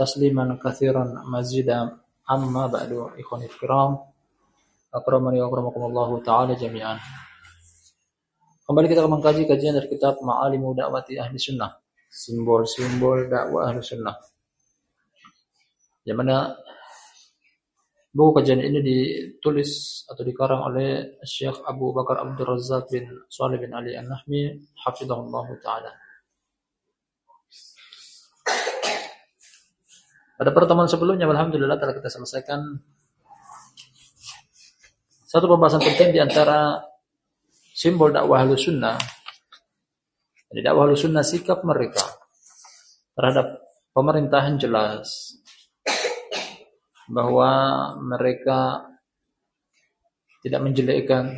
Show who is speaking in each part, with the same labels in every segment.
Speaker 1: تسليما كثيرا مزيدا أما بعد إخواني الكرام أكرمني وأكرمكم الله تعالى جميعا Kembali kita mengkaji kajian dari kitab Ma'alimu Da'wati Ahli Sunnah Simbol-simbol dakwah Ahli Sunnah Yang mana buku kajian ini ditulis atau dikarang oleh Syekh Abu Bakar Abdul Razak bin Salih bin Ali An-Nahmi Hafizahullah Ta'ala Pada pertemuan sebelumnya, Alhamdulillah telah kita selesaikan satu pembahasan penting di antara simbol dakwah sunnah. Jadi dakwah sunnah sikap mereka terhadap pemerintahan jelas bahwa mereka tidak menjelekkan,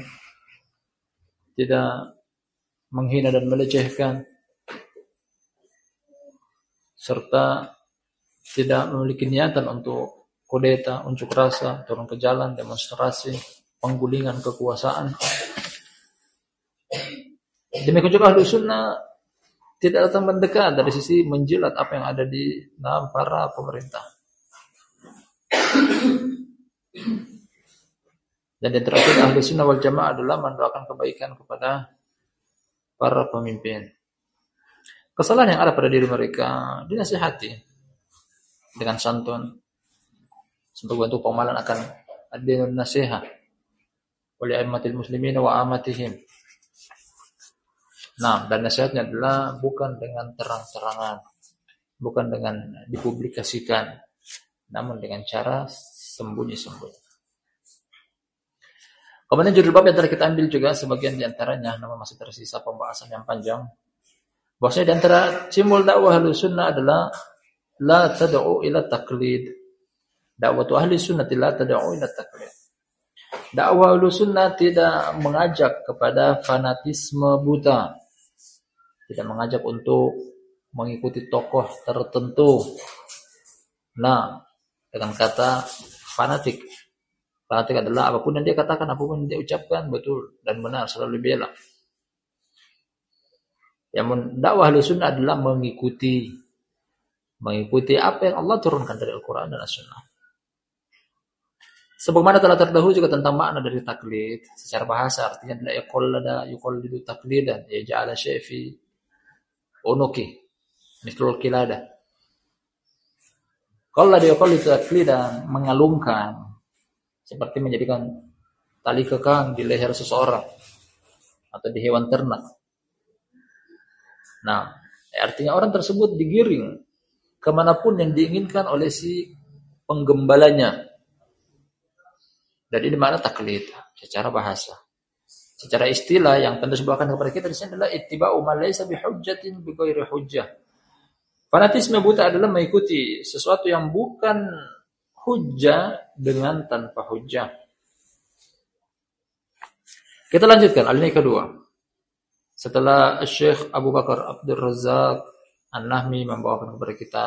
Speaker 1: tidak menghina dan melecehkan, serta tidak memiliki niatan untuk kudeta, unjuk rasa, turun ke jalan, demonstrasi, penggulingan kekuasaan. Demikian juga ahli sunnah tidak datang mendekat dari sisi menjilat apa yang ada di dalam para pemerintah. Dan yang terakhir ahli sunnah wal jamaah adalah mendoakan kebaikan kepada para pemimpin. Kesalahan yang ada pada diri mereka dinasihati dengan santun sebagai bentuk pemahaman akan adil nasihat oleh aimatil muslimin wa amatihim. Nah, dan nasihatnya adalah bukan dengan terang-terangan, bukan dengan dipublikasikan, namun dengan cara sembunyi-sembunyi. Kemudian judul bab yang telah kita ambil juga sebagian di antaranya, namun masih tersisa pembahasan yang panjang. Bahwasanya di antara simbol dakwah sunnah adalah la tad'u ila taqlid. Dakwah ahli sunnah la tad'u ila taqlid. Dakwah ahli sunnah tidak mengajak kepada fanatisme buta. Tidak mengajak untuk mengikuti tokoh tertentu. Nah, dengan kata fanatik. Fanatik adalah apa pun yang dia katakan, apa pun yang dia ucapkan betul dan benar selalu bela. Yang dakwah sunnah adalah mengikuti mengikuti apa yang Allah turunkan dari Al-Quran dan As-Sunnah. Sebagaimana telah terdahulu juga tentang makna dari taklid secara bahasa artinya adalah yaqallada yuqallidu taklidan ya ja'ala syaifi unuki mithlul kilada. Qallada yuqallidu taklidan mengalungkan seperti menjadikan tali kekang di leher seseorang atau di hewan ternak. Nah, artinya orang tersebut digiring ke mana pun yang diinginkan oleh si penggembalanya. Dan ini mana taklid secara bahasa. Secara istilah yang tentu sebuahkan kepada kita di sini adalah ittiba'u ma laysa bihujjatin bighairi hujjah. Fanatisme buta adalah mengikuti sesuatu yang bukan hujjah dengan tanpa hujjah. Kita lanjutkan alinea kedua. Setelah Syekh Abu Bakar Abdul Razak An-Nahmi membawakan kepada kita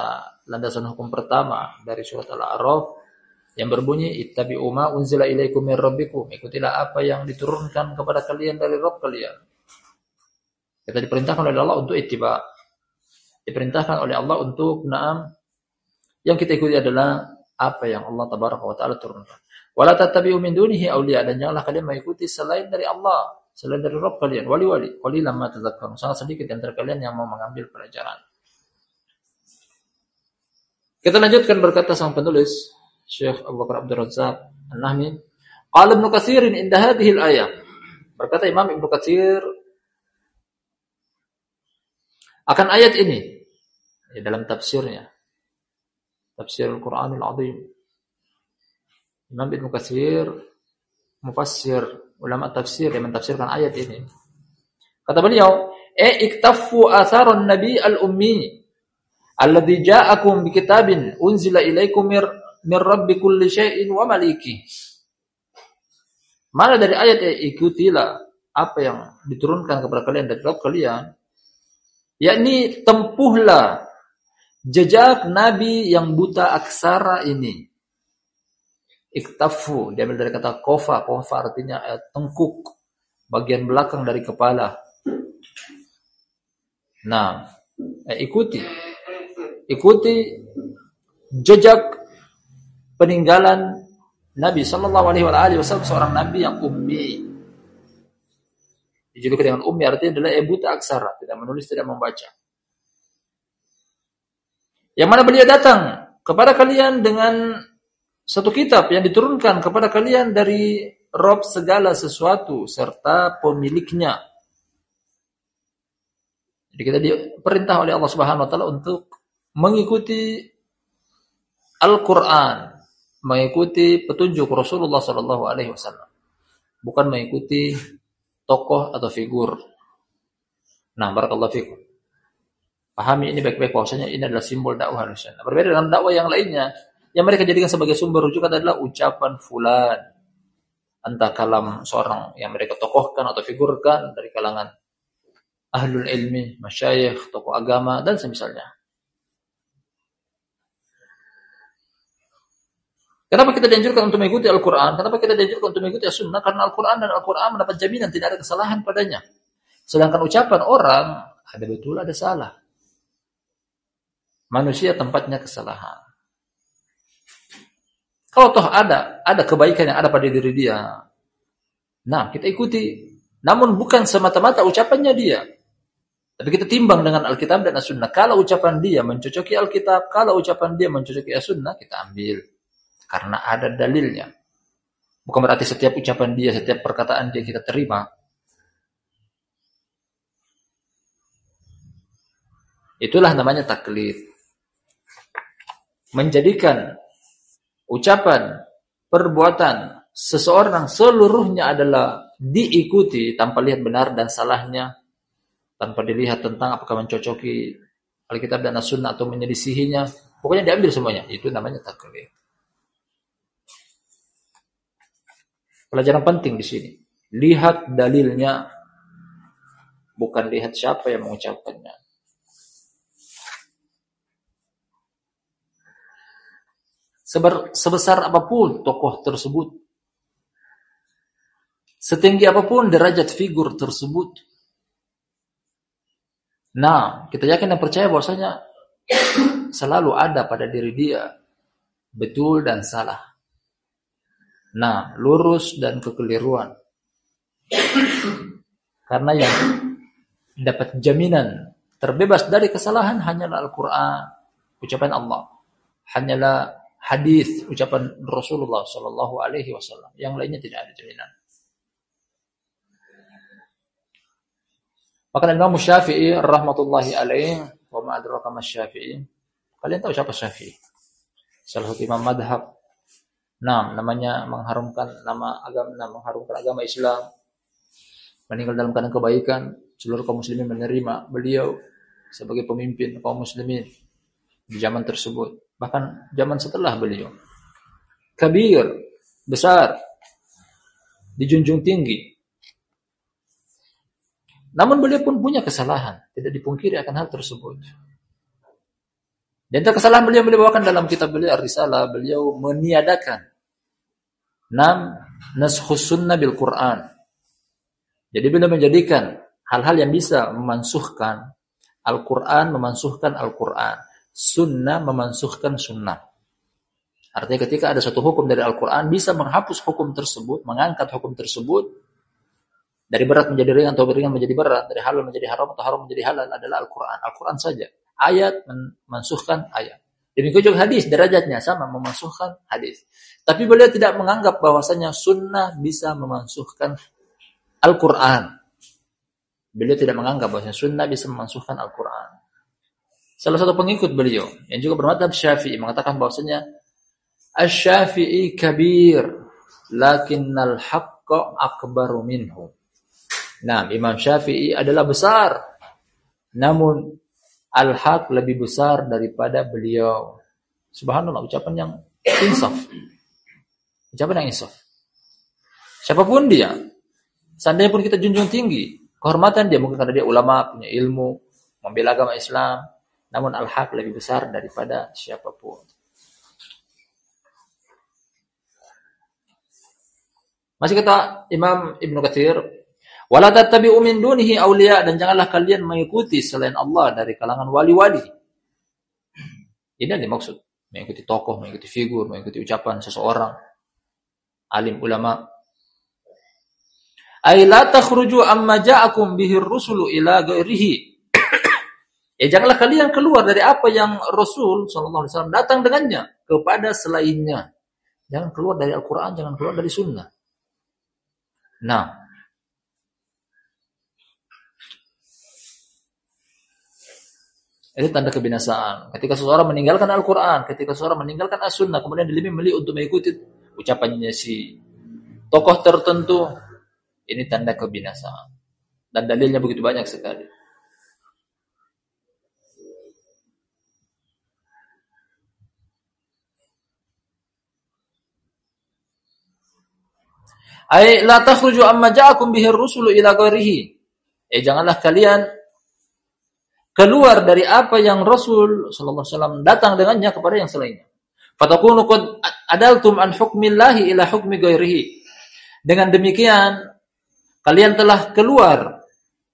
Speaker 1: landasan hukum pertama dari surat Al-A'raf yang berbunyi ittabi'u ma unzila ilaikum mir rabbikum. Ikutilah apa yang diturunkan kepada kalian dari Rabb kalian. Kita diperintahkan oleh Allah untuk ittiba. Diperintahkan oleh Allah untuk naam yang kita ikuti adalah apa yang Allah tabaraka wa taala turunkan. Wala tattabi'u min dunihi awliya dan janganlah kalian mengikuti selain dari Allah selain dari Rabb kalian. Wali-wali wali lama tadzakkarun sangat sedikit di antara kalian yang mau mengambil pelajaran kita lanjutkan berkata sang penulis Syekh Abu Bakar Abdul Razak An-Nahmi, qala Ibnu Katsir inda hadhihi al-ayah. Berkata Imam Ibnu Katsir akan ayat ini ya, dalam tafsirnya. Tafsir Al-Qur'anul Azim. Imam Ibnu Katsir mufassir ulama tafsir yang mentafsirkan ayat ini. Kata beliau, "E iktafu nabi al-ummi alladhi ja'akum bi kitabin unzila ilaikum mir min rabbi kulli syai'in wa maliki. Mana dari ayat ya, ikutilah apa yang diturunkan kepada kalian dari Rabb kalian, yakni tempuhlah jejak nabi yang buta aksara ini. Iktafu diambil dari kata kofa, kofa artinya eh, tengkuk, bagian belakang dari kepala. Nah, eh, ikuti, ikuti jejak peninggalan Nabi Shallallahu Alaihi Wasallam seorang Nabi yang ummi. Dijuluki dengan ummi artinya adalah ibu tak aksara, tidak menulis, tidak membaca. Yang mana beliau datang kepada kalian dengan satu kitab yang diturunkan kepada kalian dari Rob segala sesuatu serta pemiliknya. Jadi kita diperintah oleh Allah Subhanahu wa taala untuk mengikuti Al-Qur'an mengikuti petunjuk Rasulullah Shallallahu Alaihi Wasallam, bukan mengikuti tokoh atau figur. Nah, barakallahu fikum. Pahami ini baik-baik bahwasanya ini adalah simbol dakwah Ahlussunnah. Berbeda dengan dakwah yang lainnya yang mereka jadikan sebagai sumber rujukan adalah ucapan fulan. Entah kalam seorang yang mereka tokohkan atau figurkan dari kalangan ahlul ilmi, masyayikh, tokoh agama dan semisalnya. Kenapa kita dianjurkan untuk mengikuti Al-Quran? Kenapa kita dianjurkan untuk mengikuti As-Sunnah? Karena Al-Quran dan Al-Quran mendapat jaminan tidak ada kesalahan padanya. Sedangkan ucapan orang, ada betul, ada salah. Manusia tempatnya kesalahan. Kalau toh ada, ada kebaikan yang ada pada diri dia. Nah, kita ikuti. Namun bukan semata-mata ucapannya dia. Tapi kita timbang dengan Alkitab dan As-Sunnah. Kalau ucapan dia mencocoki Alkitab, kalau ucapan dia mencocoki As-Sunnah, kita ambil karena ada dalilnya. Bukan berarti setiap ucapan dia, setiap perkataan dia kita terima. Itulah namanya taklid. Menjadikan ucapan, perbuatan seseorang seluruhnya adalah diikuti tanpa lihat benar dan salahnya, tanpa dilihat tentang apakah mencocoki Alkitab dan As-Sunnah atau menyelisihinya. Pokoknya diambil semuanya. Itu namanya taklid. Pelajaran penting di sini. Lihat dalilnya, bukan lihat siapa yang mengucapkannya. Seber, sebesar apa pun tokoh tersebut, setinggi apa pun derajat figur tersebut, nah kita yakin dan percaya bahwasanya selalu ada pada diri dia betul dan salah. Nah, lurus dan kekeliruan. Karena yang dapat jaminan terbebas dari kesalahan hanyalah Al-Quran, ucapan Allah. Hanyalah hadis, ucapan Rasulullah Shallallahu Alaihi Wasallam. Yang lainnya tidak ada jaminan. Maka Imam Syafi'i rahmatullahi alaih, wa ma'adraka Syafi'i. Kalian tahu siapa Syafi'i? Salah satu imam madhab Nah, namanya mengharumkan nama agama, nah, mengharumkan agama Islam. Meninggal dalam keadaan kebaikan, seluruh kaum muslimin menerima beliau sebagai pemimpin kaum muslimin di zaman tersebut. Bahkan zaman setelah beliau. Kabir, besar, dijunjung tinggi. Namun beliau pun punya kesalahan, tidak dipungkiri akan hal tersebut. Dan kesalahan beliau beliau bawakan dalam kitab beliau Ar-Risalah, beliau meniadakan Nam naskhus sunnah bil Quran. Jadi beliau menjadikan hal-hal yang bisa memansuhkan Al-Quran, memansuhkan Al-Quran. Sunnah memansuhkan sunnah. Artinya ketika ada satu hukum dari Al-Quran, bisa menghapus hukum tersebut, mengangkat hukum tersebut, dari berat menjadi ringan atau ringan menjadi berat, dari halal menjadi haram atau haram menjadi halal adalah Al-Quran. Al-Quran saja. Ayat memansuhkan ayat. Demikian juga hadis, derajatnya sama, memansuhkan hadis. Tapi beliau tidak menganggap bahwasanya sunnah bisa memansuhkan Al-Quran. Beliau tidak menganggap bahwasanya sunnah bisa memansuhkan Al-Quran. Salah satu pengikut beliau yang juga bermadhab syafi'i mengatakan bahwasanya Asy-Syafi'i kabir lakinnal haqqa akbaru minhu. Nah, Imam Syafi'i adalah besar. Namun al-haq lebih besar daripada beliau. Subhanallah ucapan yang insaf. Ucapan yang insaf. Siapa pun dia, seandainya pun kita junjung tinggi kehormatan dia mungkin karena dia ulama, punya ilmu, membela agama Islam, namun al-haq lebih besar daripada siapa pun. Masih kata Imam Ibn Katsir, "Wala tattabi'u min dunihi awliya" dan janganlah kalian mengikuti selain Allah dari kalangan wali-wali. Ini yang dimaksud, mengikuti tokoh, mengikuti figur, mengikuti ucapan seseorang, alim ulama. Ay la takhruju amma ja'akum bihi rusulu ila ghairihi. ya janganlah kalian keluar dari apa yang Rasul wasallam datang dengannya kepada selainnya. Jangan keluar dari Al-Qur'an, jangan keluar dari sunnah. Nah, Itu tanda kebinasaan. Ketika seseorang meninggalkan Al-Quran, ketika seseorang meninggalkan As-Sunnah, kemudian dia lebih memilih untuk mengikuti ucapannya si tokoh tertentu, ini tanda kebinasaan. Dan dalilnya begitu banyak sekali. Ai la takhruju amma ja'akum bihi ar-rusulu ila ghairihi. Eh janganlah kalian keluar dari apa yang Rasul sallallahu alaihi wasallam datang dengannya kepada yang selainnya. Fatakunu qad adaltum an hukmillahi ila hukmi ghairihi. Dengan demikian kalian telah keluar,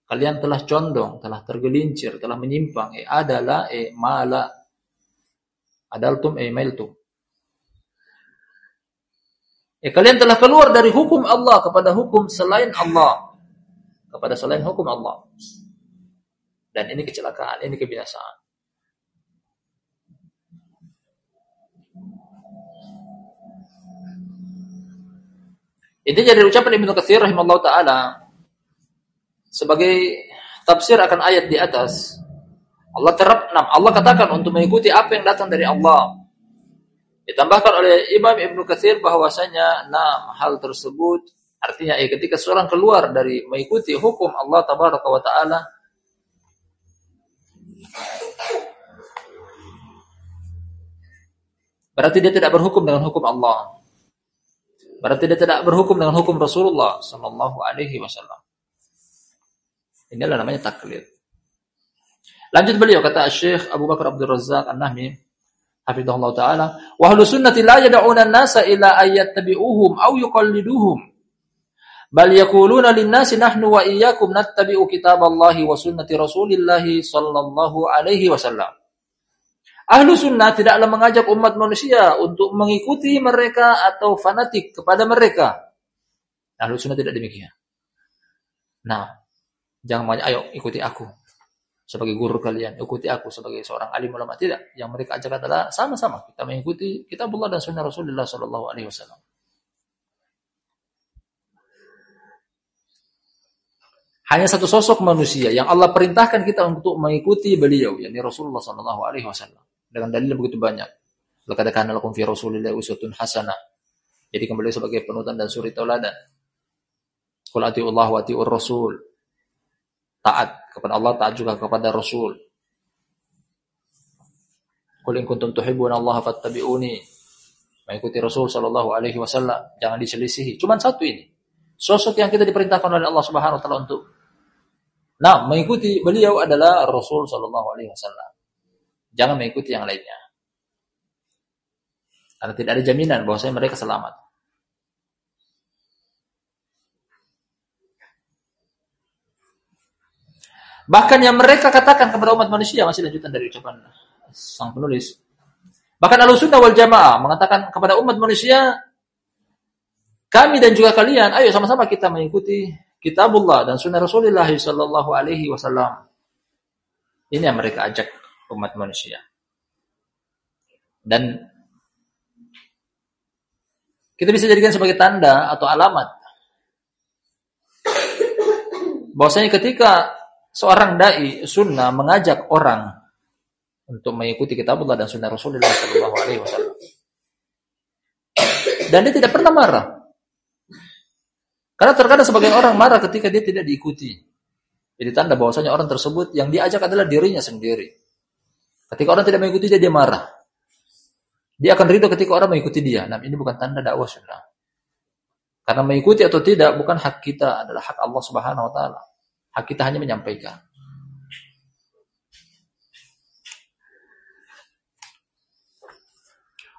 Speaker 1: kalian telah condong, telah tergelincir, telah menyimpang. Eh adalah eh mala adaltum eh mailtum. Ya, kalian telah keluar dari hukum Allah kepada hukum selain Allah. Kepada selain hukum Allah. Dan ini kecelakaan, ini kebiasaan. Ini jadi ucapan Ibnu Katsir rahimahullah taala sebagai tafsir akan ayat di atas. Allah terap, nah, Allah katakan untuk mengikuti apa yang datang dari Allah Ditambahkan oleh Imam Ibnu Katsir bahwasanya nah hal tersebut artinya eh, ketika seorang keluar dari mengikuti hukum Allah tabaraka wa taala berarti dia tidak berhukum dengan hukum Allah. Berarti dia tidak berhukum dengan hukum Rasulullah sallallahu alaihi wasallam. Inilah namanya taklid. Lanjut beliau kata Syekh Abu Bakar Abdul Razak An-Nahmi hafizahullah taala wa ahlus sunnati la yad'una an-nasa ila ayyattabi'uhum aw yuqalliduhum bal yaquluna lin-nasi nahnu wa iyyakum nattabi'u kitaballahi wa sunnati rasulillahi sallallahu alaihi wasallam Ahlu sunnah tidaklah mengajak umat manusia untuk mengikuti mereka atau fanatik kepada mereka. Ahlu sunnah tidak demikian. Nah, jangan banyak, ayo ikuti aku sebagai guru kalian, ikuti aku sebagai seorang alim ulama. Tidak, yang mereka ajak adalah sama-sama kita mengikuti kitabullah dan sunnah Rasulullah Wasallam. Hanya satu sosok manusia yang Allah perintahkan kita untuk mengikuti beliau, yakni Rasulullah Shallallahu Alaihi Wasallam. Dengan dalil begitu banyak. Laqad kana lakum fi Rasulillah uswatun hasanah. Jadi kembali sebagai penutan dan suri tauladan. Qul Allah wa atiur rasul taat kepada Allah, taat juga kepada Rasul. Qul in kuntum tuhibbuna Allah fattabi'uni. Mengikuti Rasul sallallahu alaihi wasallam, jangan diselisihi. Cuman satu ini. Sosok yang kita diperintahkan oleh Allah Subhanahu wa taala untuk Nah, mengikuti beliau adalah Rasul sallallahu alaihi wasallam. Jangan mengikuti yang lainnya. Karena tidak ada jaminan bahwa mereka selamat. Bahkan yang mereka katakan kepada umat manusia masih lanjutan dari ucapan sang penulis. Bahkan Ahlussunnah wal Jamaah mengatakan kepada umat manusia kami dan juga kalian ayo sama-sama kita mengikuti kitabullah dan sunnah Rasulullah sallallahu alaihi wasallam. Ini yang mereka ajak umat manusia. Dan kita bisa jadikan sebagai tanda atau alamat bahwasanya ketika seorang dai sunnah mengajak orang untuk mengikuti kitabullah dan sunnah Rasulullah Shallallahu Alaihi Wasallam. Dan dia tidak pernah marah. Karena terkadang sebagian orang marah ketika dia tidak diikuti. Jadi tanda bahwasanya orang tersebut yang diajak adalah dirinya sendiri. Ketika orang tidak mengikuti dia, dia marah. Dia akan ridho ketika orang mengikuti dia. Nah, ini bukan tanda dakwah sunnah. Karena mengikuti atau tidak bukan hak kita, adalah hak Allah Subhanahu wa taala. Hak kita hanya menyampaikan.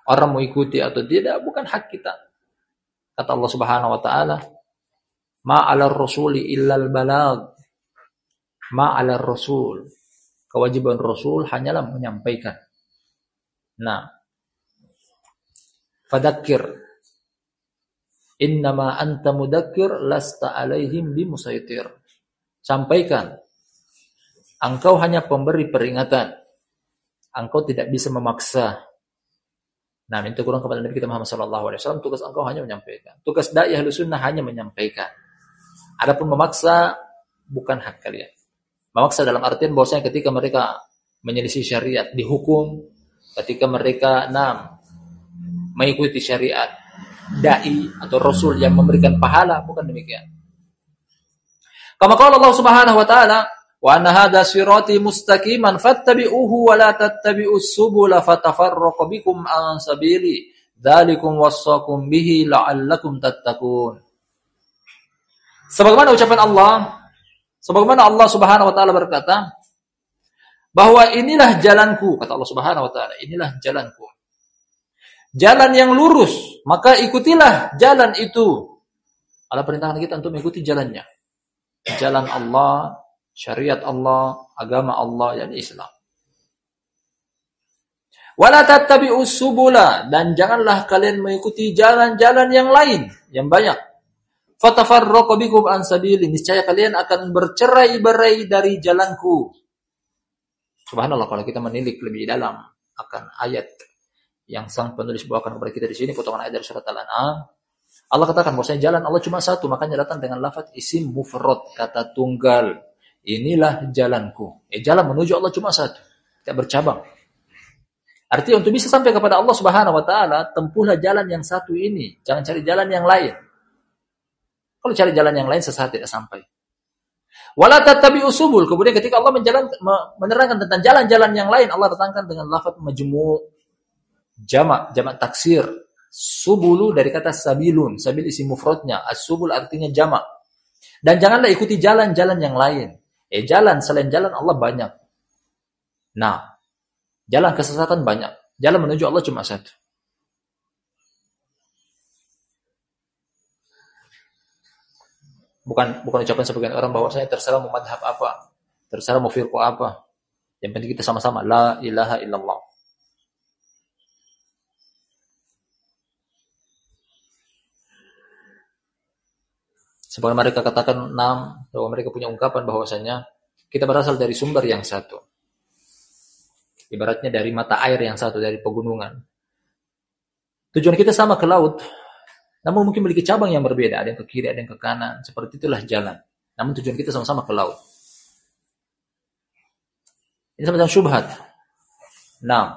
Speaker 1: Orang mengikuti atau tidak bukan hak kita. Kata Allah Subhanahu wa taala, "Ma 'alal rasuli illal balag." Ma 'alal rasul. Kewajiban Rasul hanyalah menyampaikan. Nah, Fadakir. Innama anta mudakir lasta alaihim bimusaitir. Sampaikan. Engkau hanya pemberi peringatan. Engkau tidak bisa memaksa. Nah, minta kurang kepada Nabi kita Muhammad SAW, tugas engkau hanya menyampaikan. Tugas da'i ahlu sunnah hanya menyampaikan. Adapun memaksa, bukan hak kalian. Memaksa dalam artian bahwasanya ketika mereka menyelisih syariat, dihukum, ketika mereka enam mengikuti syariat dai atau rasul yang memberikan pahala bukan demikian. Kama qala Allah Subhanahu wa taala wa anna hadha sirati mustaqiman fattabi'uhu wa la tattabi'us subula fatafarraqu bikum an sabili dzalikum wassakum bihi la'allakum tattaqun. Sebagaimana ucapan Allah sebagaimana Allah Subhanahu wa taala berkata bahwa inilah jalanku kata Allah Subhanahu wa taala inilah jalanku jalan yang lurus, maka ikutilah jalan itu. Allah perintahkan kita untuk mengikuti jalannya. Jalan Allah, syariat Allah, agama Allah, yang Islam. Wala tattabi'us subula dan janganlah kalian mengikuti jalan-jalan yang lain yang banyak. Fatafarraqu bikum an sabili. Niscaya kalian akan bercerai-berai dari jalanku. Subhanallah kalau kita menilik lebih dalam akan ayat yang sang penulis bawakan kepada kita di sini potongan ayat dari surat Al-An'am. Allah katakan bahwasanya jalan Allah cuma satu, makanya datang dengan lafaz isim mufrad, kata tunggal. Inilah jalanku. Eh jalan menuju Allah cuma satu, tidak bercabang. Artinya untuk bisa sampai kepada Allah Subhanahu wa taala, tempuhlah jalan yang satu ini, jangan cari jalan yang lain. Kalau cari jalan yang lain sesat tidak sampai. Wala tattabi'u subul. Kemudian ketika Allah menjalan, menerangkan tentang jalan-jalan yang lain, Allah datangkan dengan lafaz majmu' jamak jamak taksir. Subulu dari kata sabilun. Sabil isi mufradnya. As-subul artinya jamak. Dan janganlah ikuti jalan-jalan yang lain. Eh jalan selain jalan Allah banyak. Nah jalan kesesatan banyak. Jalan menuju Allah cuma satu bukan bukan ucapan sebagian orang bahwa saya terserah mau madhab apa terserah mau firqah apa yang penting kita sama-sama la ilaha illallah Sebab mereka katakan enam, bahwa mereka punya ungkapan bahwasanya kita berasal dari sumber yang satu. Ibaratnya dari mata air yang satu, dari pegunungan. Tujuan kita sama ke laut, namun mungkin memiliki cabang yang berbeda. Ada yang ke kiri, ada yang ke kanan. Seperti itulah jalan. Namun tujuan kita sama-sama ke laut. Ini semacam syubhat. Nah,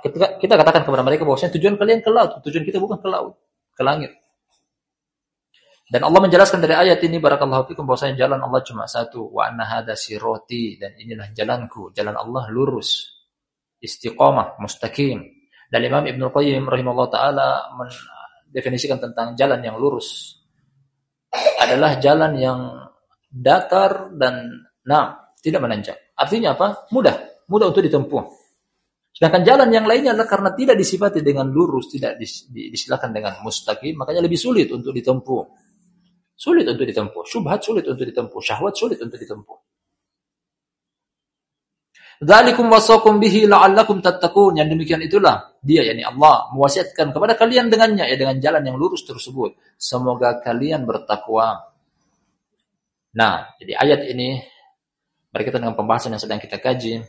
Speaker 1: kita, kita katakan kepada mereka bahwasanya tujuan kalian ke laut. Tujuan kita bukan ke laut, ke langit. Dan Allah menjelaskan dari ayat ini barakallahu fikum bahwasanya jalan Allah cuma satu wa anna hadza sirati dan inilah jalanku, jalan Allah lurus, istiqamah, mustaqim. Dan Imam Ibnu Qayyim rahimahullah taala mendefinisikan tentang jalan yang lurus adalah jalan yang datar dan nah, tidak menanjak. Artinya apa? Mudah, mudah untuk ditempuh. Sedangkan jalan yang lainnya adalah karena tidak disifati dengan lurus, tidak disilakan dengan mustaqim, makanya lebih sulit untuk ditempuh. Sulit untuk ditempuh. Syubhat sulit untuk ditempuh. Syahwat sulit untuk ditempuh. Dzalikum wasakum bihi la'allakum tattaqun. Yang demikian itulah dia yakni Allah mewasiatkan kepada kalian dengannya ya dengan jalan yang lurus tersebut. Semoga kalian bertakwa. Nah, jadi ayat ini berkaitan dengan pembahasan yang sedang kita kaji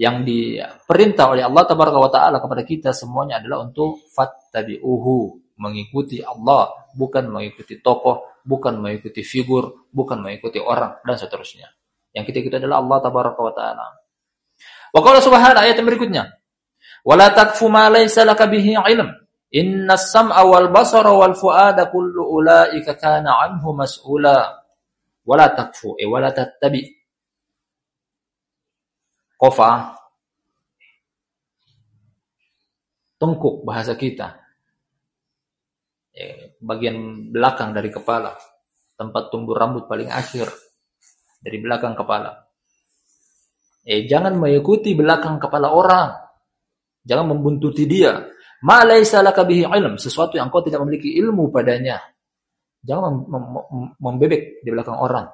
Speaker 1: yang diperintah oleh Allah tabaraka wa taala kepada kita semuanya adalah untuk fattabi'uhu, mengikuti Allah, bukan mengikuti tokoh, bukan mengikuti figur, bukan mengikuti orang dan seterusnya. Yang kita ikuti adalah Allah tabaraka wa taala. Wa qala subhanahu ayat yang berikutnya. Wala takfu ma laysa laka bihi ilm. Inna sam'a wal basara wal fuada kullu ulaika kana anhu mas'ula. Wala takfu eh wala tattabi. Qafa tengkuk bahasa kita. Eh, bagian belakang dari kepala, tempat tumbuh rambut paling akhir dari belakang kepala. Eh, jangan mengikuti belakang kepala orang. Jangan membuntuti dia. Ma laisa laka bihi ilm, sesuatu yang kau tidak memiliki ilmu padanya. Jangan mem mem membebek di belakang orang.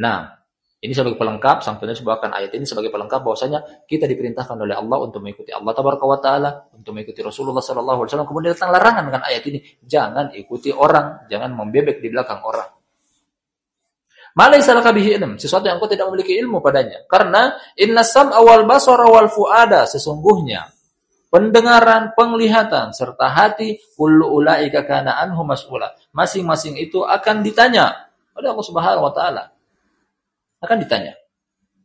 Speaker 1: Nah, ini sebagai pelengkap, sang penulis sebuahkan ayat ini sebagai pelengkap bahwasanya kita diperintahkan oleh Allah untuk mengikuti Allah tabaraka wa taala, untuk mengikuti Rasulullah sallallahu alaihi wasallam. Kemudian datang larangan dengan ayat ini, jangan ikuti orang, jangan membebek di belakang orang. Malaysa laka ilm, sesuatu yang kau tidak memiliki ilmu padanya. Karena inna sam'a wal basara wal fuada, sesungguhnya pendengaran, penglihatan serta hati kullu ulaika kana anhu mas'ula. Masing-masing itu akan ditanya oleh Allah Subhanahu wa taala akan ditanya.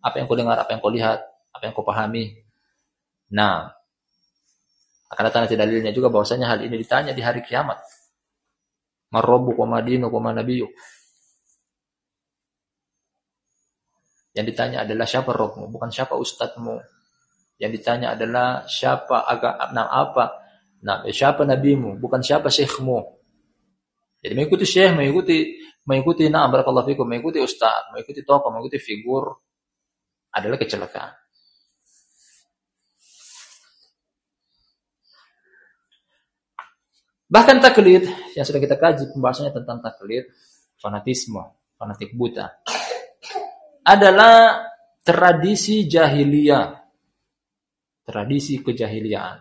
Speaker 1: Apa yang kau dengar, apa yang kau lihat, apa yang kau pahami. Nah, akan datang nanti dalilnya juga bahwasanya hal ini ditanya di hari kiamat. Marrobu koma dinu koma nabiyu. Yang ditanya adalah siapa rohmu, bukan siapa ustadzmu. Yang ditanya adalah siapa agak nah apa, nah siapa nabimu, bukan siapa syekhmu. Jadi mengikuti syekh, mengikuti mengikuti na'am barakallahu fikum, mengikuti ustaz, mengikuti tokoh, mengikuti figur adalah kecelakaan. Bahkan taklid yang sudah kita kaji pembahasannya tentang taklid, fanatisme, fanatik buta adalah tradisi jahiliyah. Tradisi kejahiliaan.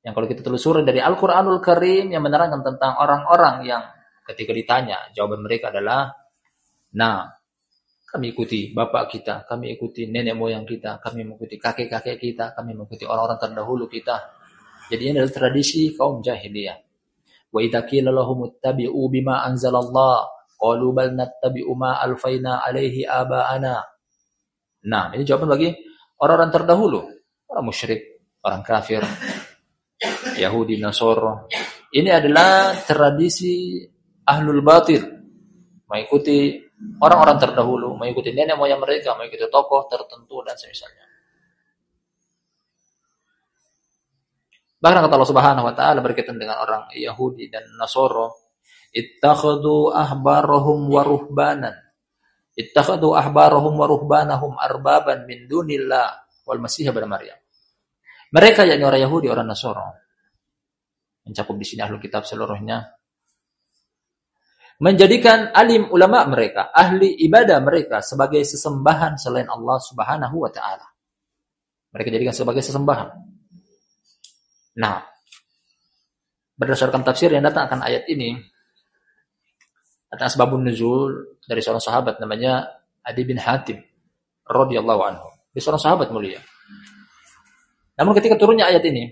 Speaker 1: Yang kalau kita telusuri dari Al-Qur'anul Karim yang menerangkan tentang orang-orang yang Ketika ditanya, jawaban mereka adalah, nah, kami ikuti bapak kita, kami ikuti nenek moyang kita, kami mengikuti kakek-kakek kita, kami mengikuti orang-orang terdahulu kita. Jadi ini adalah tradisi kaum jahiliyah. Wa idza qila lahum ittabi'u bima anzalallah qalu bal nattabi'u ma alfaina alaihi aba'ana. Nah, ini jawaban bagi orang-orang terdahulu, orang musyrik, orang kafir, Yahudi, Nasoro. Ini adalah tradisi ahlul batil mengikuti orang-orang terdahulu, mengikuti nenek moyang mereka, mengikuti tokoh tertentu dan semisalnya. Bahkan kata Allah Subhanahu wa taala berkaitan dengan orang Yahudi dan Nasoro, ittakhadhu ahbarahum wa ruhbanan. Ittakhadhu ahbarahum wa ruhbanahum arbaban min dunillah wal Masih ibn Maryam. Mereka yakni orang Yahudi, orang Nasoro. Mencakup di sini ahlu kitab seluruhnya menjadikan alim ulama mereka, ahli ibadah mereka sebagai sesembahan selain Allah Subhanahu wa taala. Mereka jadikan sebagai sesembahan. Nah, berdasarkan tafsir yang datang akan ayat ini, atas sebabun nuzul dari seorang sahabat namanya Adi bin Hatim radhiyallahu anhu. Dia seorang sahabat mulia. Namun ketika turunnya ayat ini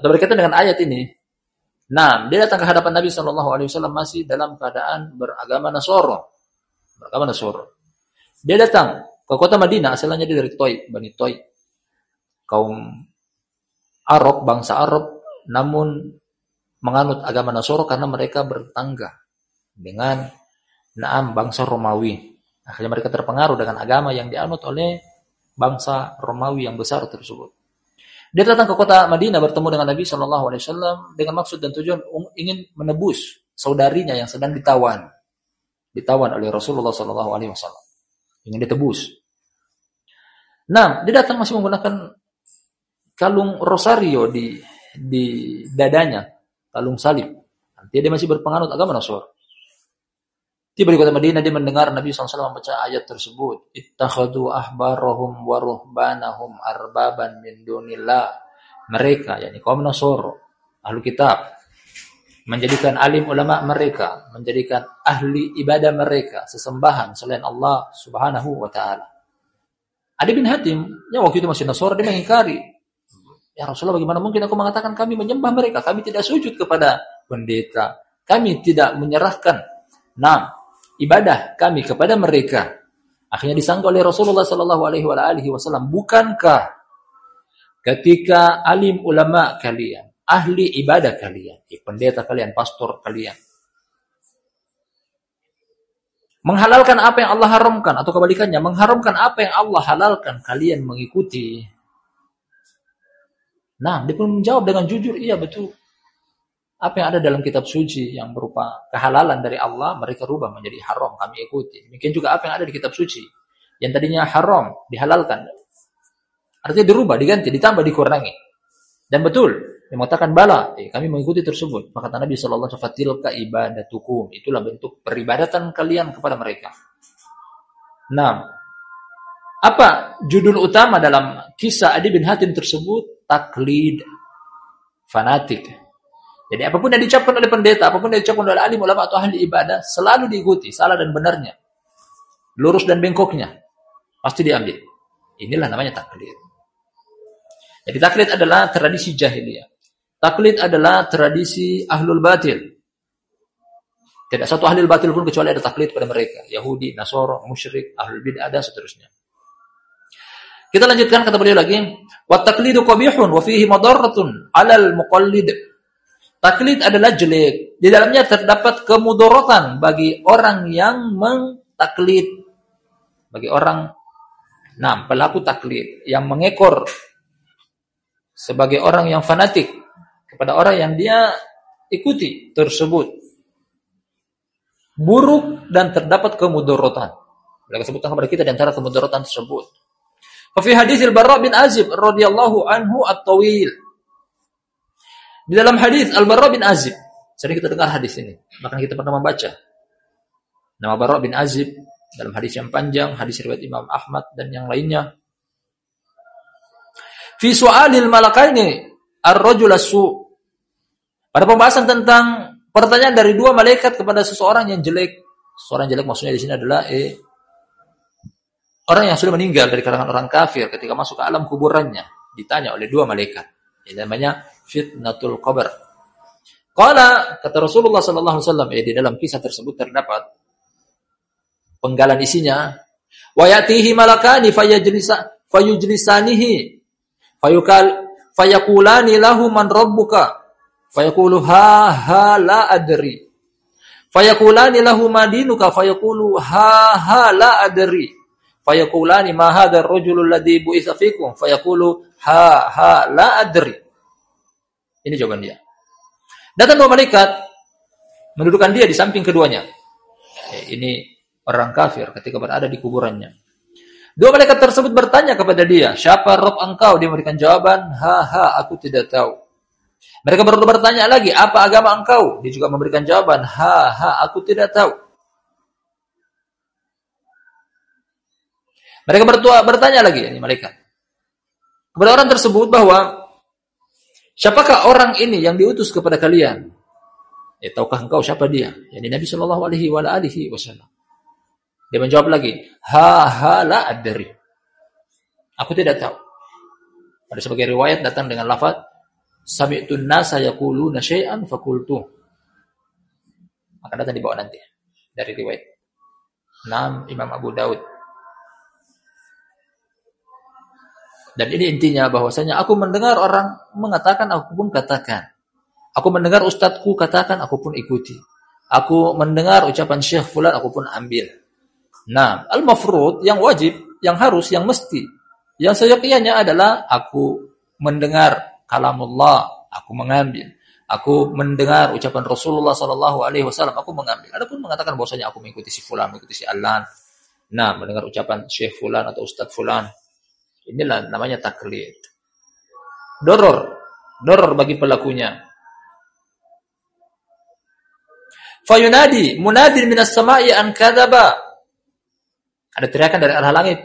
Speaker 1: atau berkaitan dengan ayat ini, Nah, dia datang ke hadapan Nabi Shallallahu Alaihi Wasallam masih dalam keadaan beragama Nasoro, beragama Nasoro. Dia datang ke kota Madinah, asalnya dia dari Toy, Bani Toy, kaum Arab, bangsa Arab, namun menganut agama Nasoro karena mereka bertangga dengan Naam bangsa Romawi. Akhirnya mereka terpengaruh dengan agama yang dianut oleh bangsa Romawi yang besar tersebut. Dia datang ke kota Madinah bertemu dengan Nabi Wasallam dengan maksud dan tujuan ingin menebus saudarinya yang sedang ditawan, ditawan oleh Rasulullah Wasallam, ingin ditebus. Nah, dia datang masih menggunakan kalung rosario di di dadanya, kalung salib. Nanti dia masih berpengaruh agama Nasr. Tiba di kota Madinah dia mendengar Nabi SAW membaca ayat tersebut. Ittakhadu ahbarahum wa ruhbanahum arbaban min dunillah. Mereka, yakni kaum Nasoro, ahlu kitab, menjadikan alim ulama mereka, menjadikan ahli ibadah mereka, sesembahan selain Allah subhanahu wa ta'ala. Adi bin Hatim, yang waktu itu masih Nasoro, dia mengingkari. Ya Rasulullah bagaimana mungkin aku mengatakan kami menyembah mereka, kami tidak sujud kepada pendeta, kami tidak menyerahkan Nah, ibadah kami kepada mereka. Akhirnya disangka oleh Rasulullah Sallallahu Alaihi Wasallam, bukankah ketika alim ulama kalian, ahli ibadah kalian, pendeta kalian, pastor kalian, menghalalkan apa yang Allah haramkan atau kebalikannya, mengharamkan apa yang Allah halalkan, kalian mengikuti. Nah, dia pun menjawab dengan jujur, iya betul. Apa yang ada dalam kitab suci yang berupa kehalalan dari Allah, mereka rubah menjadi haram, kami ikuti. Demikian juga apa yang ada di kitab suci. Yang tadinya haram, dihalalkan. Artinya dirubah, diganti, ditambah, dikurangi. Dan betul, yang mengatakan bala, eh, kami mengikuti tersebut. Maka kata Nabi Shallallahu Alaihi Wasallam, ibadatukum. Itulah bentuk peribadatan kalian kepada mereka. Nah, apa judul utama dalam kisah Adi bin Hatim tersebut? Taklid. Fanatik. Jadi apa pun yang diucapkan oleh pendeta, apa pun yang diucapkan oleh alim ulama atau ahli ibadah, selalu diikuti, salah dan benarnya. Lurus dan bengkoknya. Pasti diambil. Inilah namanya taklid. Jadi taklid adalah tradisi jahiliyah. Taklid adalah tradisi ahlul batil. Tidak satu ahlul batil pun kecuali ada taklid pada mereka. Yahudi, Nasoro, musyrik, ahlul bid'ah, dan seterusnya. Kita lanjutkan kata beliau lagi, wa taqlidu qabihun wa fihi madarratun 'alal muqallid. Taklid adalah jelek. Di dalamnya terdapat kemudorotan bagi orang yang mentaklid. Bagi orang nah, pelaku taklid yang mengekor sebagai orang yang fanatik kepada orang yang dia ikuti tersebut. Buruk dan terdapat kemudorotan. Mereka sebutkan kepada kita di antara kemudorotan tersebut Fi hadis Al-Barra bin Azib radhiyallahu anhu at-tawil. Di dalam hadis Al-Barra bin Azib, sering kita dengar hadis ini, bahkan kita pernah membaca. Nama Barra bin Azib dalam hadis yang panjang, hadis riwayat Imam Ahmad dan yang lainnya. Fi su'alil malakaini ar-rajul su Pada pembahasan tentang pertanyaan dari dua malaikat kepada seseorang yang jelek. Seorang jelek maksudnya di sini adalah eh, Orang yang sudah meninggal dari kalangan orang kafir ketika masuk ke alam kuburannya ditanya oleh dua malaikat. Ini namanya fitnatul qabr. Qala kata Rasulullah sallallahu alaihi wasallam eh, di dalam kisah tersebut terdapat penggalan isinya wa yatihi malakani fayajlisa fayujlisanihi fayukal fayaqulani lahu man rabbuka fayaqulu ha ha la adri. Fayaqulani lahu madinuka fayaqulu ha ha la adri. Fayaqulani ma hadha ar-rajulu alladhi bu'itsa fikum fayaqulu ha ha la adri ini jawaban dia. Datang dua malaikat mendudukan dia di samping keduanya. Eh, ini orang kafir ketika berada di kuburannya. Dua malaikat tersebut bertanya kepada dia siapa rob engkau? Dia memberikan jawaban ha ha aku tidak tahu. Mereka baru bertanya lagi apa agama engkau? Dia juga memberikan jawaban ha ha aku tidak tahu. Mereka bertua, bertanya lagi ini malaikat kepada orang tersebut bahwa siapakah orang ini yang diutus kepada kalian? Ya, tahukah engkau siapa dia? Yani Nabi Shallallahu Alaihi Wasallam. Dia menjawab lagi, ha ha la adri. Aku tidak tahu. Ada sebagai riwayat datang dengan lafaz sami'tun nasa yaquluna syai'an fakultu. Maka datang dibawa nanti dari riwayat. Nam Imam Abu Daud Dan ini intinya bahwasanya aku mendengar orang mengatakan aku pun katakan. Aku mendengar ustadku katakan aku pun ikuti. Aku mendengar ucapan syekh fulan aku pun ambil. Nah, al-mafrud yang wajib, yang harus, yang mesti. Yang seyogyanya adalah aku mendengar kalamullah, aku mengambil. Aku mendengar ucapan Rasulullah Sallallahu Alaihi Wasallam, aku mengambil. Adapun mengatakan bahwasanya aku mengikuti si fulan, mengikuti si alan. Nah, mendengar ucapan syekh fulan atau ustadz fulan, Inilah namanya taklid. Doror. Doror bagi pelakunya. Fayunadi. Munadin minas sama'i an kadaba. Ada teriakan dari arah langit.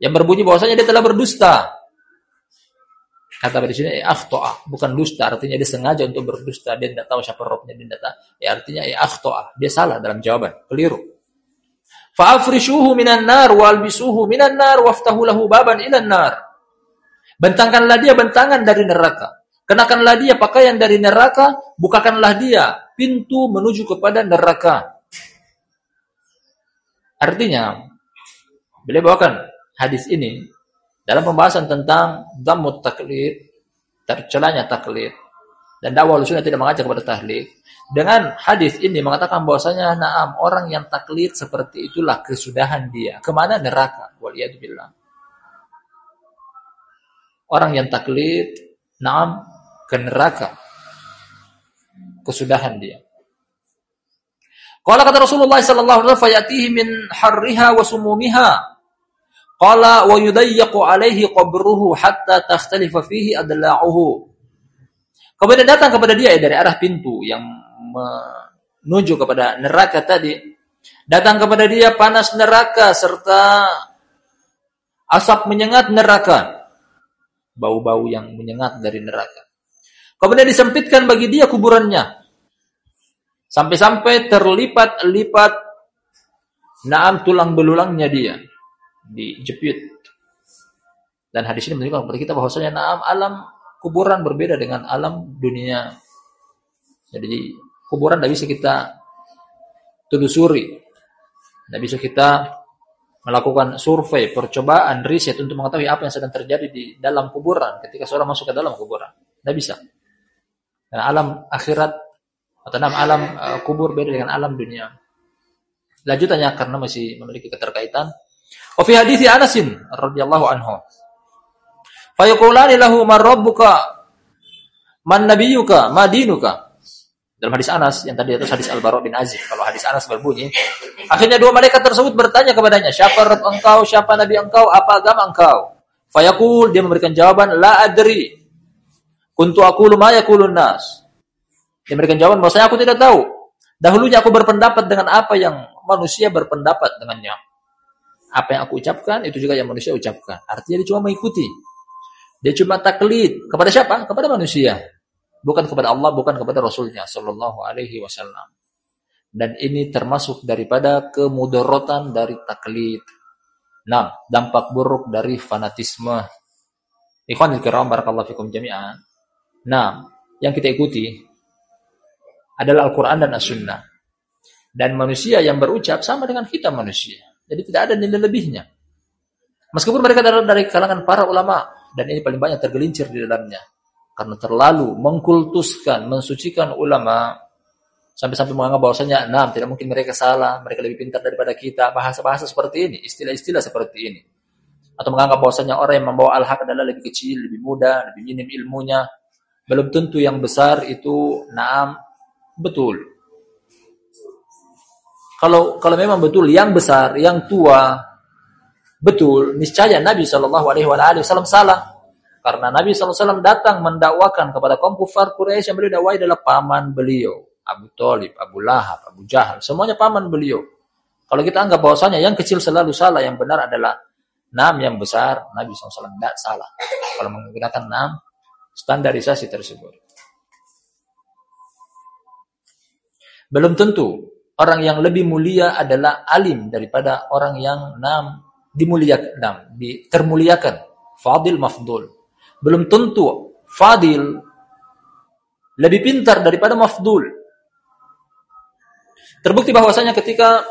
Speaker 1: Yang berbunyi bahwasanya dia telah berdusta. Kata di sini, eh, akhto'ah. Bukan dusta, artinya dia sengaja untuk berdusta. Dia tidak tahu siapa rohnya, dia tidak tahu. Ya, artinya, eh, akhto'ah. Dia salah dalam jawaban, keliru. Fa'afrishuhu minan nar walbisuhu minan nar waftahu lahu baban ilan nar. Bentangkanlah dia bentangan dari neraka. Kenakanlah dia pakaian dari neraka, bukakanlah dia pintu menuju kepada neraka. Artinya, beliau bawakan hadis ini dalam pembahasan tentang dhammut taklid, tercelanya taklid, dan dakwah sunnah tidak mengajak kepada tahlil. Dengan hadis ini mengatakan bahwasanya naam orang yang taklid seperti itulah kesudahan dia. Ke mana neraka? Waliyadzubillah. orang yang taklid naam ke neraka kesudahan dia Qala kata Rasulullah sallallahu alaihi wasallam fayatihi min harriha wa sumumiha Qala wa yudayyaqu alaihi qabruhu hatta takhtalifa fihi adla'uhu Kemudian datang kepada dia dari arah pintu yang menuju kepada neraka tadi. Datang kepada dia panas neraka serta asap menyengat neraka. Bau-bau yang menyengat dari neraka. Kemudian disempitkan bagi dia kuburannya. Sampai-sampai terlipat-lipat naam tulang belulangnya dia. Dijepit. Dan hadis ini menunjukkan kepada kita bahwasanya naam alam kuburan berbeda dengan alam dunia. Jadi kuburan tidak bisa kita telusuri. Tidak bisa kita melakukan survei, percobaan, riset untuk mengetahui apa yang sedang terjadi di dalam kuburan ketika seorang masuk ke dalam kuburan. Tidak bisa. Karena alam akhirat atau dalam alam uh, kubur beda dengan alam dunia. Lanjutannya karena masih memiliki keterkaitan. Wa fi hadithi Anasin radhiyallahu anhu Fayaqulani lahu man rabbuka? Man nabiyuka? Ma dinuka? Dalam hadis Anas yang tadi itu hadis Al-Bara bin Azib. Kalau hadis Anas berbunyi, akhirnya dua malaikat tersebut bertanya kepadanya, "Siapa Rabb engkau? Siapa nabi engkau? Apa agama engkau?" Fayaqul dia memberikan jawaban, "La adri." Kuntu aqulu ma yaqulun nas. Dia memberikan jawaban bahwasanya aku tidak tahu. Dahulunya aku berpendapat dengan apa yang manusia berpendapat dengannya. Apa yang aku ucapkan itu juga yang manusia ucapkan. Artinya dia cuma mengikuti. Dia cuma taklid kepada siapa? Kepada manusia. Bukan kepada Allah, bukan kepada Rasulnya Sallallahu Alaihi Wasallam. Dan ini termasuk daripada kemudorotan dari taklid. Nah, dampak buruk dari fanatisme. Ikhwanil kiram barakallahu fikum jami'an. Nah, yang kita ikuti adalah Al-Quran dan As-Sunnah. Dan manusia yang berucap sama dengan kita manusia. Jadi tidak ada nilai lebihnya. Meskipun mereka dari kalangan para ulama, dan ini paling banyak tergelincir di dalamnya karena terlalu mengkultuskan, mensucikan ulama sampai-sampai menganggap bahwasanya nah tidak mungkin mereka salah, mereka lebih pintar daripada kita, bahasa-bahasa seperti ini, istilah-istilah seperti ini. Atau menganggap bahwasanya orang yang membawa al-haq adalah lebih kecil, lebih muda, lebih minim ilmunya. Belum tentu yang besar itu naam betul. Kalau kalau memang betul yang besar, yang tua, betul, niscaya Nabi Shallallahu Alaihi Wasallam salah. Karena Nabi SAW datang mendakwakan kepada kaum kufar Quraisy yang beliau dakwai adalah paman beliau. Abu Talib, Abu Lahab, Abu Jahal. Semuanya paman beliau. Kalau kita anggap bahwasanya yang kecil selalu salah, yang benar adalah nam yang besar, Nabi SAW tidak salah. Kalau menggunakan nam, standarisasi tersebut. Belum tentu orang yang lebih mulia adalah alim daripada orang yang nam dimuliakan, di, termuliakan. Fadil mafdul. Belum tentu fadil lebih pintar daripada mafdul. Terbukti bahwasanya ketika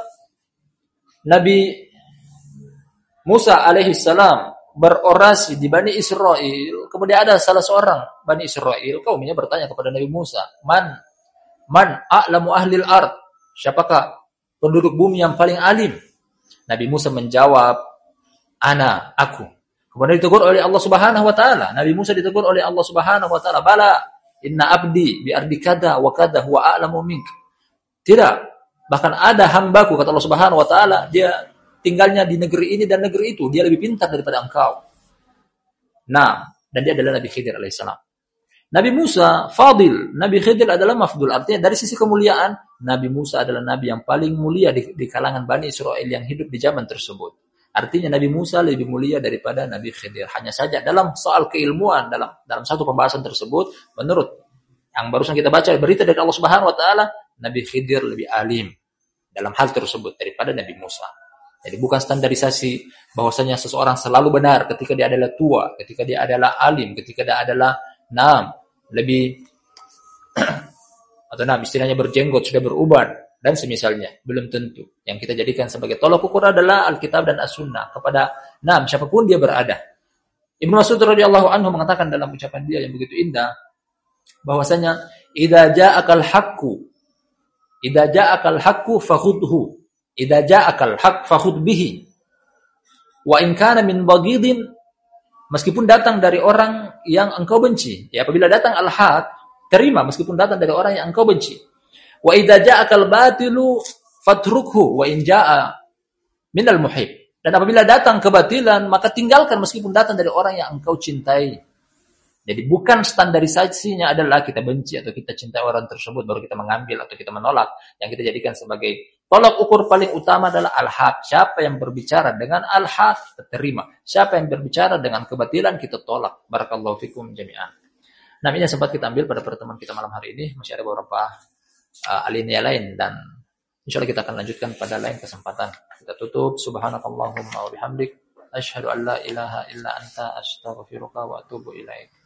Speaker 1: Nabi Musa alaihi salam berorasi di Bani Israel, kemudian ada salah seorang Bani Israel, kaumnya bertanya kepada Nabi Musa, "Man man a'lamu ahlil ard?" Siapakah penduduk bumi yang paling alim? Nabi Musa menjawab, ana aku. Kemudian ditegur oleh Allah Subhanahu wa taala. Nabi Musa ditegur oleh Allah Subhanahu wa taala, "Bala, inna abdi bi ardi kada wa kada huwa a'lamu mink." Tidak. Bahkan ada hambaku kata Allah Subhanahu wa taala, dia tinggalnya di negeri ini dan negeri itu, dia lebih pintar daripada engkau. Nah, dan dia adalah Nabi Khidir alaihissalam. Nabi Musa fadil, Nabi Khidir adalah mafdul. Artinya dari sisi kemuliaan, Nabi Musa adalah nabi yang paling mulia di, di kalangan Bani Israel yang hidup di zaman tersebut. Artinya Nabi Musa lebih mulia daripada Nabi Khidir. Hanya saja dalam soal keilmuan dalam dalam satu pembahasan tersebut menurut yang barusan kita baca berita dari Allah Subhanahu wa taala, Nabi Khidir lebih alim dalam hal tersebut daripada Nabi Musa. Jadi bukan standarisasi bahwasanya seseorang selalu benar ketika dia adalah tua, ketika dia adalah alim, ketika dia adalah nam, lebih atau nam istilahnya berjenggot sudah beruban dan semisalnya belum tentu. Yang kita jadikan sebagai tolak ukur adalah Alkitab dan As-Sunnah kepada nam siapa pun dia berada. Ibnu Mas'ud radhiyallahu anhu mengatakan dalam ucapan dia yang begitu indah bahwasanya idza ja'akal haqqu idza ja'akal haqqu fakhudhu idza ja'akal haqq fakhud bihi wa in kana min baghidin meskipun datang dari orang yang engkau benci. Ya, apabila datang al-haq, terima meskipun datang dari orang yang engkau benci. Wa idza ja'akal batilu fatrukhu wa in ja'a minal muhib. Dan apabila datang kebatilan, maka tinggalkan meskipun datang dari orang yang engkau cintai. Jadi bukan standarisasinya adalah kita benci atau kita cintai orang tersebut baru kita mengambil atau kita menolak. Yang kita jadikan sebagai tolak ukur paling utama adalah al-haq. Siapa yang berbicara dengan al-haq kita terima. Siapa yang berbicara dengan kebatilan kita tolak. Barakallahu fikum jami'an. Nah ini sempat kita ambil pada pertemuan kita malam hari ini. Masih ada beberapa uh, alinea lain dan insya Allah kita akan lanjutkan pada lain kesempatan. Kita tutup. Subhanakallahumma wa bihamdik. Asyhadu an la ilaha illa anta astaghfiruka wa atubu ilaik.